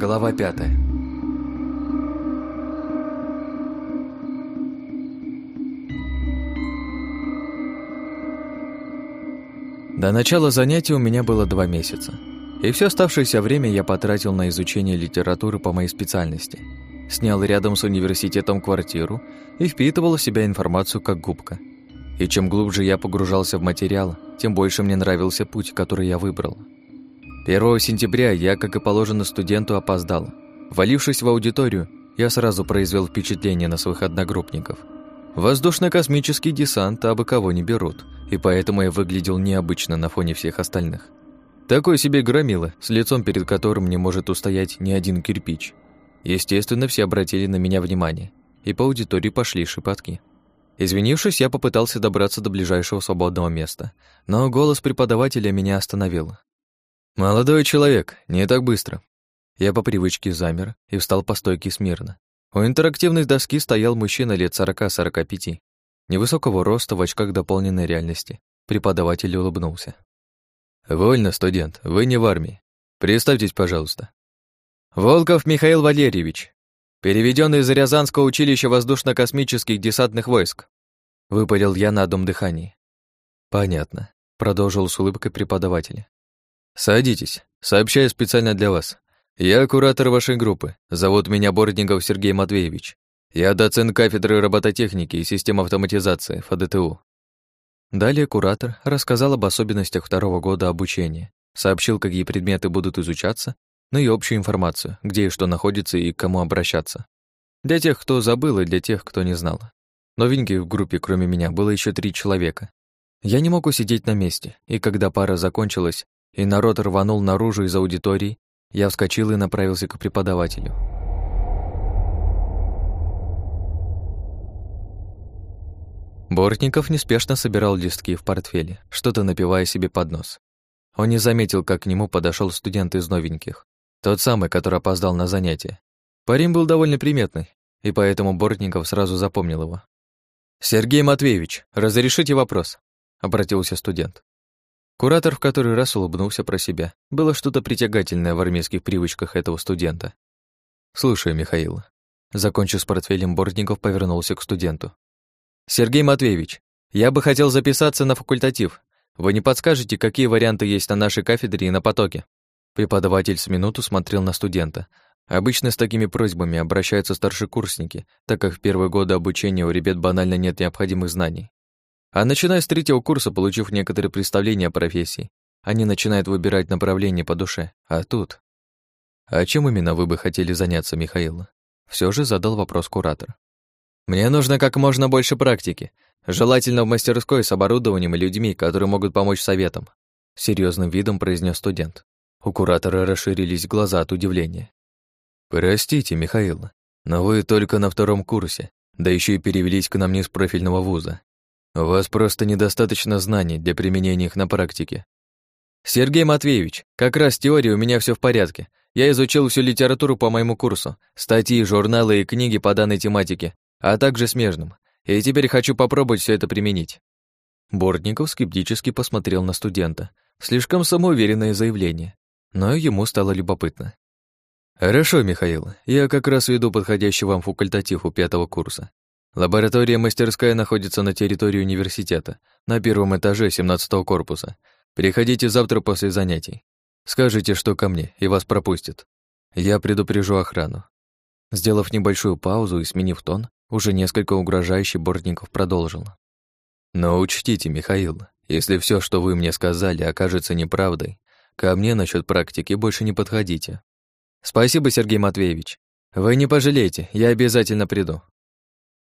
Глава пятая. До начала занятий у меня было два месяца. И все оставшееся время я потратил на изучение литературы по моей специальности. Снял рядом с университетом квартиру и впитывал в себя информацию как губка. И чем глубже я погружался в материал, тем больше мне нравился путь, который я выбрал. 1 сентября я, как и положено студенту, опоздал. Валившись в аудиторию, я сразу произвел впечатление на своих одногруппников. Воздушно-космический десант абы кого не берут, и поэтому я выглядел необычно на фоне всех остальных. Такой себе громила, с лицом перед которым не может устоять ни один кирпич. Естественно, все обратили на меня внимание, и по аудитории пошли шепотки. Извинившись, я попытался добраться до ближайшего свободного места, но голос преподавателя меня остановил. «Молодой человек, не так быстро». Я по привычке замер и встал по стойке смирно. У интерактивной доски стоял мужчина лет 40-45, невысокого роста в очках дополненной реальности. Преподаватель улыбнулся. «Вольно, студент, вы не в армии. Представьтесь, пожалуйста». «Волков Михаил Валерьевич, переведенный из Рязанского училища воздушно-космических десантных войск», выпалил я на одном дыхании. «Понятно», — продолжил с улыбкой преподаватель. «Садитесь. Сообщаю специально для вас. Я куратор вашей группы. Зовут меня Бордников Сергей Матвеевич. Я доцент кафедры робототехники и систем автоматизации ФДТУ». Далее куратор рассказал об особенностях второго года обучения, сообщил, какие предметы будут изучаться, ну и общую информацию, где и что находится и к кому обращаться. Для тех, кто забыл, и для тех, кто не знал. Новеньких в группе, кроме меня, было еще три человека. Я не мог усидеть на месте, и когда пара закончилась, и народ рванул наружу из аудитории, я вскочил и направился к преподавателю. Бортников неспешно собирал листки в портфеле, что-то напивая себе под нос. Он не заметил, как к нему подошел студент из новеньких, тот самый, который опоздал на занятие. Парень был довольно приметный, и поэтому Бортников сразу запомнил его. «Сергей Матвеевич, разрешите вопрос?» — обратился студент. Куратор в который раз улыбнулся про себя. Было что-то притягательное в армейских привычках этого студента. «Слушай, Михаил». Закончив с портфелем, Бортников повернулся к студенту. «Сергей Матвеевич, я бы хотел записаться на факультатив. Вы не подскажете, какие варианты есть на нашей кафедре и на потоке?» Преподаватель с минуту смотрел на студента. Обычно с такими просьбами обращаются старшекурсники, так как в первые годы обучения у ребят банально нет необходимых знаний. А начиная с третьего курса, получив некоторые представления о профессии, они начинают выбирать направление по душе. А тут... А чем именно вы бы хотели заняться, Михаил? Все же задал вопрос куратор. Мне нужно как можно больше практики, желательно в мастерской с оборудованием и людьми, которые могут помочь советам. Серьезным видом произнес студент. У куратора расширились глаза от удивления. «Простите, Михаил, но вы только на втором курсе, да еще и перевелись к нам не с профильного вуза. У вас просто недостаточно знаний для применения их на практике. Сергей Матвеевич, как раз теория у меня все в порядке. Я изучил всю литературу по моему курсу, статьи, журналы и книги по данной тематике, а также смежным. И теперь хочу попробовать все это применить. Бортников скептически посмотрел на студента. Слишком самоуверенное заявление. Но ему стало любопытно. «Хорошо, Михаил, я как раз веду подходящий вам факультатив у пятого курса. Лаборатория-мастерская находится на территории университета, на первом этаже 17-го корпуса. Приходите завтра после занятий. Скажите, что ко мне, и вас пропустят. Я предупрежу охрану». Сделав небольшую паузу и сменив тон, уже несколько угрожающий Бортников продолжил. «Но учтите, Михаил, если все, что вы мне сказали, окажется неправдой, ко мне насчет практики больше не подходите». «Спасибо, Сергей Матвеевич. Вы не пожалеете, я обязательно приду».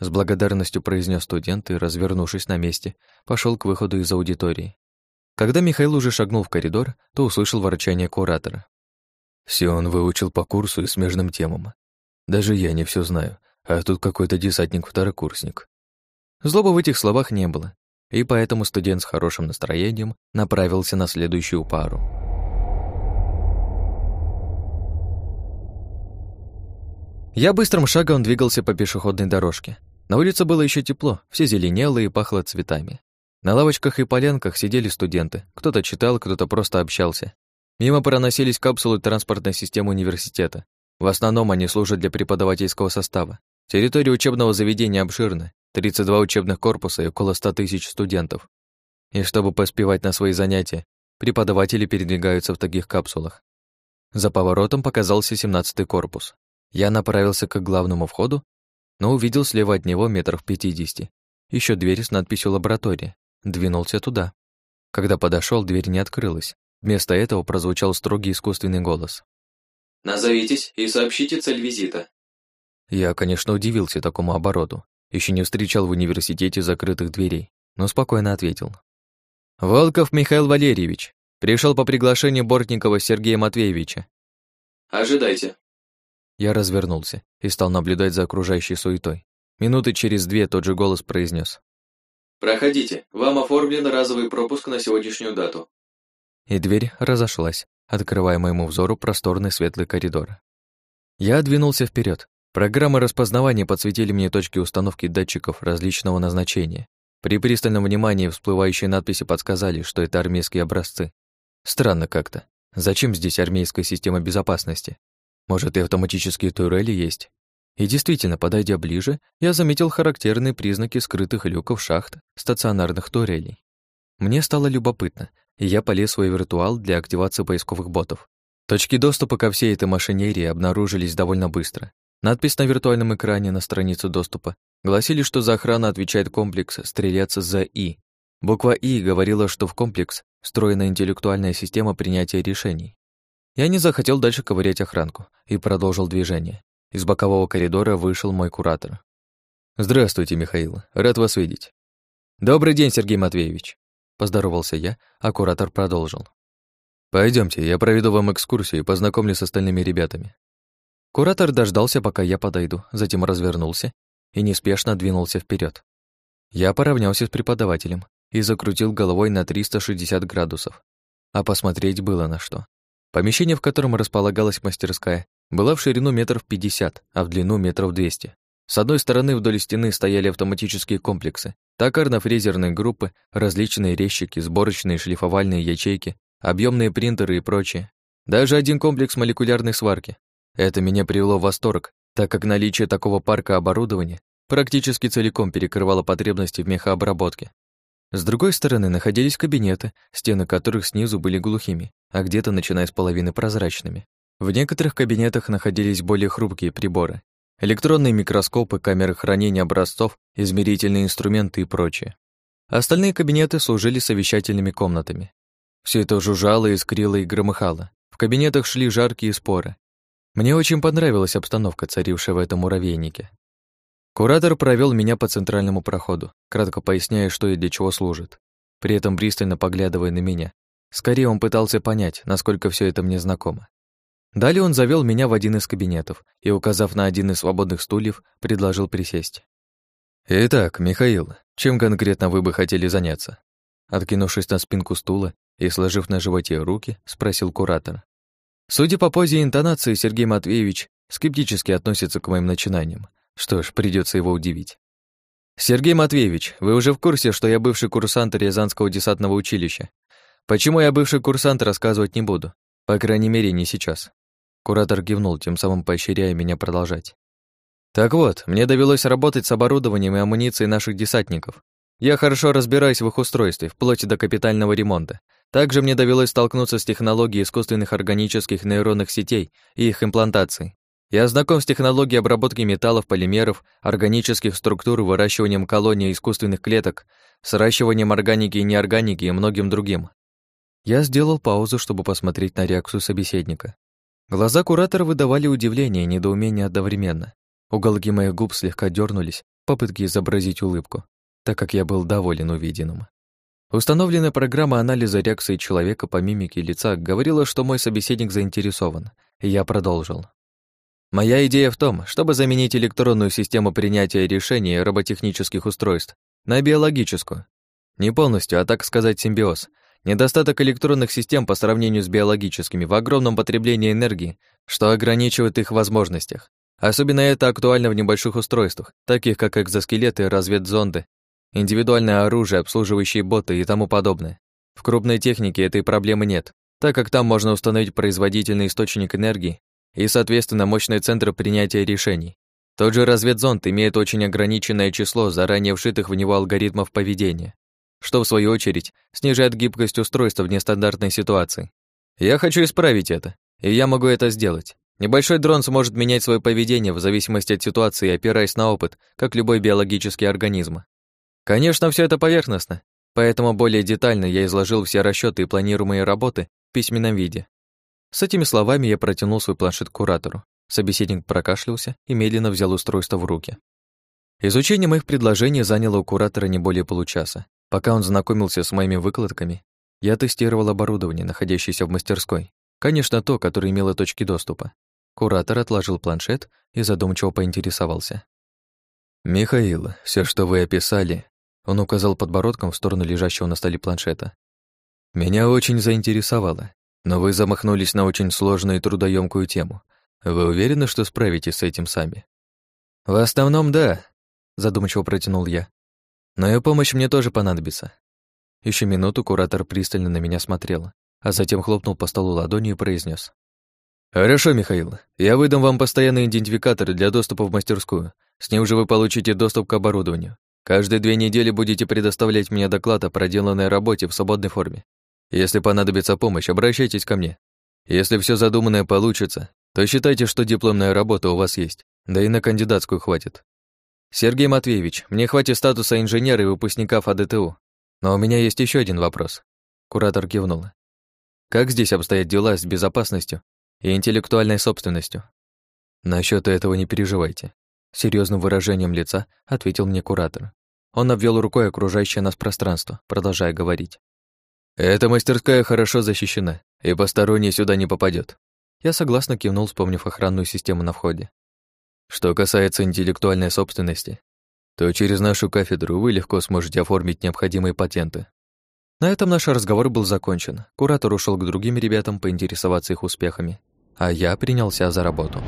С благодарностью произнес студент и, развернувшись на месте, пошел к выходу из аудитории. Когда Михаил уже шагнул в коридор, то услышал ворчание куратора. Все он выучил по курсу и смежным темам. Даже я не все знаю, а тут какой-то десантник-второкурсник. Злобы в этих словах не было, и поэтому студент с хорошим настроением направился на следующую пару. Я быстрым шагом двигался по пешеходной дорожке. На улице было еще тепло, все зеленело и пахло цветами. На лавочках и полянках сидели студенты. Кто-то читал, кто-то просто общался. Мимо проносились капсулы транспортной системы университета. В основном они служат для преподавательского состава. Территория учебного заведения обширна, 32 учебных корпуса и около 100 тысяч студентов. И чтобы поспевать на свои занятия, преподаватели передвигаются в таких капсулах. За поворотом показался 17-й корпус. Я направился к главному входу, но увидел слева от него метров 50. Еще дверь с надписью «Лаборатория». Двинулся туда. Когда подошел, дверь не открылась. Вместо этого прозвучал строгий искусственный голос. «Назовитесь и сообщите цель визита». Я, конечно, удивился такому обороту. Еще не встречал в университете закрытых дверей, но спокойно ответил. «Волков Михаил Валерьевич. Пришел по приглашению Бортникова Сергея Матвеевича». «Ожидайте». Я развернулся и стал наблюдать за окружающей суетой. Минуты через две тот же голос произнес: «Проходите, вам оформлен разовый пропуск на сегодняшнюю дату». И дверь разошлась, открывая моему взору просторный светлый коридор. Я двинулся вперед. Программы распознавания подсветили мне точки установки датчиков различного назначения. При пристальном внимании всплывающие надписи подсказали, что это армейские образцы. Странно как-то. Зачем здесь армейская система безопасности? Может, и автоматические турели есть? И действительно, подойдя ближе, я заметил характерные признаки скрытых люков шахт стационарных турелей. Мне стало любопытно, и я полез в свой виртуал для активации поисковых ботов. Точки доступа ко всей этой машинерии обнаружились довольно быстро. Надпись на виртуальном экране на странице доступа гласили, что за охрану отвечает комплекс «Стрелец за И». Буква «И» говорила, что в комплекс встроена интеллектуальная система принятия решений. Я не захотел дальше ковырять охранку и продолжил движение. Из бокового коридора вышел мой куратор. «Здравствуйте, Михаил. Рад вас видеть». «Добрый день, Сергей Матвеевич», — поздоровался я, а куратор продолжил. Пойдемте, я проведу вам экскурсию и познакомлю с остальными ребятами». Куратор дождался, пока я подойду, затем развернулся и неспешно двинулся вперед. Я поравнялся с преподавателем и закрутил головой на 360 градусов. А посмотреть было на что. Помещение, в котором располагалась мастерская, была в ширину метров 50, а в длину метров 200. С одной стороны вдоль стены стояли автоматические комплексы, токарно-фрезерные группы, различные резчики, сборочные шлифовальные ячейки, объемные принтеры и прочее. Даже один комплекс молекулярной сварки. Это меня привело в восторг, так как наличие такого парка оборудования практически целиком перекрывало потребности в мехообработке. С другой стороны находились кабинеты, стены которых снизу были глухими, а где-то начиная с половины прозрачными. В некоторых кабинетах находились более хрупкие приборы. Электронные микроскопы, камеры хранения образцов, измерительные инструменты и прочее. Остальные кабинеты служили совещательными комнатами. Все это жужжало, искрило и громыхало. В кабинетах шли жаркие споры. Мне очень понравилась обстановка, царившая в этом муравейнике. Куратор провел меня по центральному проходу, кратко поясняя, что и для чего служит, при этом пристально поглядывая на меня. Скорее он пытался понять, насколько все это мне знакомо. Далее он завел меня в один из кабинетов и, указав на один из свободных стульев, предложил присесть. «Итак, Михаил, чем конкретно вы бы хотели заняться?» Откинувшись на спинку стула и сложив на животе руки, спросил куратор. Судя по позе и интонации, Сергей Матвеевич скептически относится к моим начинаниям. Что ж, придется его удивить. «Сергей Матвеевич, вы уже в курсе, что я бывший курсант Рязанского десантного училища? Почему я бывший курсант, рассказывать не буду. По крайней мере, не сейчас. Куратор кивнул, тем самым поощряя меня продолжать. Так вот, мне довелось работать с оборудованием и амуницией наших десантников. Я хорошо разбираюсь в их устройстве, вплоть до капитального ремонта. Также мне довелось столкнуться с технологией искусственных органических нейронных сетей и их имплантацией. Я знаком с технологией обработки металлов, полимеров, органических структур, выращиванием колоний искусственных клеток, сращиванием органики и неорганики и многим другим. Я сделал паузу, чтобы посмотреть на реакцию собеседника. Глаза куратора выдавали удивление и недоумение одновременно. Уголки моих губ слегка дернулись в попытке изобразить улыбку, так как я был доволен увиденным. Установленная программа анализа реакции человека по мимике лица говорила, что мой собеседник заинтересован, и я продолжил. Моя идея в том, чтобы заменить электронную систему принятия решений роботехнических устройств на биологическую. Не полностью, а так сказать симбиоз, Недостаток электронных систем по сравнению с биологическими в огромном потреблении энергии, что ограничивает их возможностях. Особенно это актуально в небольших устройствах, таких как экзоскелеты, разведзонды, индивидуальное оружие, обслуживающие боты и тому подобное. В крупной технике этой проблемы нет, так как там можно установить производительный источник энергии и, соответственно, мощный центр принятия решений. Тот же разведзонд имеет очень ограниченное число заранее вшитых в него алгоритмов поведения, что, в свою очередь, снижает гибкость устройства в нестандартной ситуации. Я хочу исправить это, и я могу это сделать. Небольшой дрон сможет менять свое поведение в зависимости от ситуации, опираясь на опыт, как любой биологический организм. Конечно, все это поверхностно, поэтому более детально я изложил все расчеты и планируемые работы в письменном виде. С этими словами я протянул свой планшет куратору. Собеседник прокашлялся и медленно взял устройство в руки. Изучение моих предложений заняло у куратора не более получаса. Пока он знакомился с моими выкладками, я тестировал оборудование, находящееся в мастерской. Конечно, то, которое имело точки доступа. Куратор отложил планшет и задумчиво поинтересовался. «Михаил, все, что вы описали...» Он указал подбородком в сторону лежащего на столе планшета. «Меня очень заинтересовало, но вы замахнулись на очень сложную и трудоемкую тему. Вы уверены, что справитесь с этим сами?» «В основном, да», — задумчиво протянул я. «Но и помощь мне тоже понадобится». Еще минуту куратор пристально на меня смотрел, а затем хлопнул по столу ладонью и произнес: «Хорошо, Михаил. Я выдам вам постоянный идентификатор для доступа в мастерскую. С ним же вы получите доступ к оборудованию. Каждые две недели будете предоставлять мне доклад о проделанной работе в свободной форме. Если понадобится помощь, обращайтесь ко мне. Если все задуманное получится, то считайте, что дипломная работа у вас есть, да и на кандидатскую хватит. Сергей Матвеевич, мне хватит статуса инженера и выпускника ФАДТУ. Но у меня есть еще один вопрос. Куратор кивнула. Как здесь обстоят дела с безопасностью и интеллектуальной собственностью. Насчет этого не переживайте. Серьезным выражением лица ответил мне куратор. Он обвел рукой окружающее нас пространство, продолжая говорить. «Эта мастерская хорошо защищена, и посторонний сюда не попадет. Я согласно кивнул, вспомнив охранную систему на входе. Что касается интеллектуальной собственности, то через нашу кафедру вы легко сможете оформить необходимые патенты. На этом наш разговор был закончен. Куратор ушел к другим ребятам поинтересоваться их успехами, а я принялся за работу.